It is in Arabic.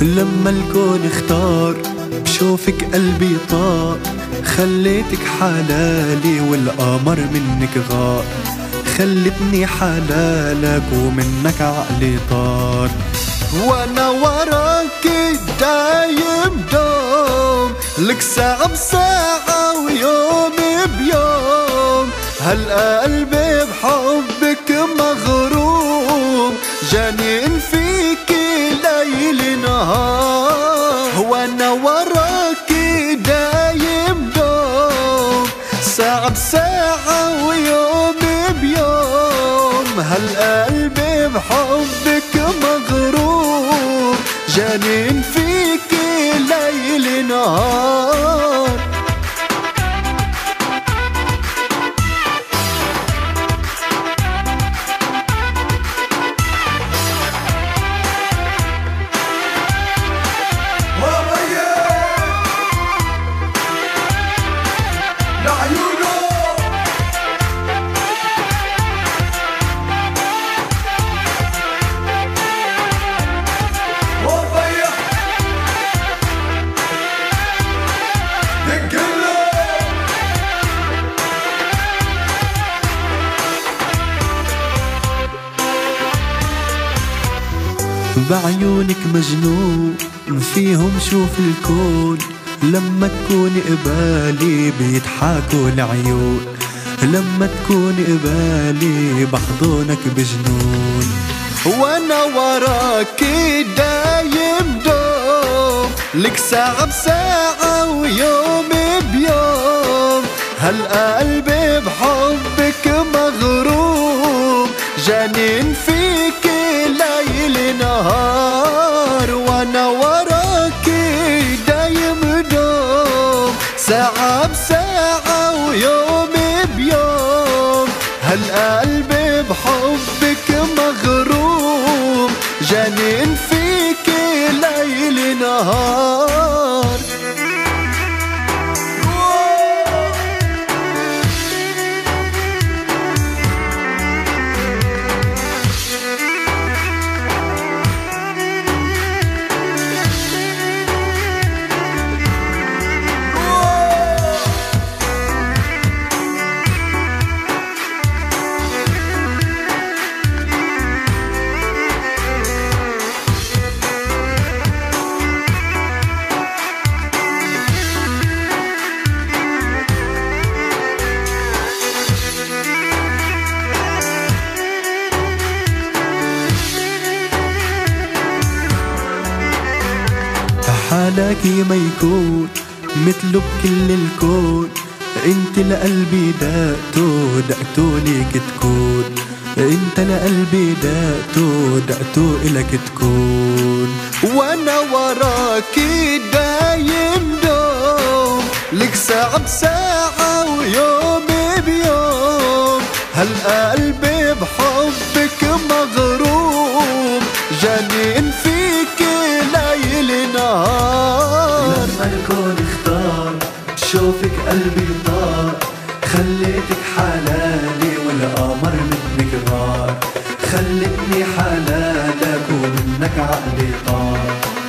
لما الكون اختار بشوفك قلبي طار خليتك حلالي والقمر منك غار. خلتني حلالك ومنك عقلي طار. وأنا وراك دايم دوم لك ساعة بساعة ويوم بيوم. هلأ قلبي بحبك مغروم جانين فيك ليل نهار. وأنا وراك دايم دوم ساعة بساعة ويوم بيوم. هالقلب بحبك مغرور جانين فيك ليل نهار. بعيونك مجنون فيهم شوف الكون. لما تكون قبالي بيضحكوا العيون. لما تكون قبالي بحضنك بجنون. وأنا وراك دايم دوم لك ساعة بساعة ويوم بيوم. هالقلب بحبك مغروم جانين فيك ليل نهار وأنا وراك دايم دوم ساعة بساعة ويوم بيوم هالقلب بحبك حالك ما يكون مثله بكل الكون. انت لقلبي دقته دقته ليك تكون. انت لقلبي دقته دقته الك تكون. وأنا وراك دايم دوم لك ساعة بساعة ويوم بيوم. هالقلب بحبك مغروم شوفك قلبي طار خليتك حلالي والقمر منك غار. خلتني حلالك ومنك عقلي طار.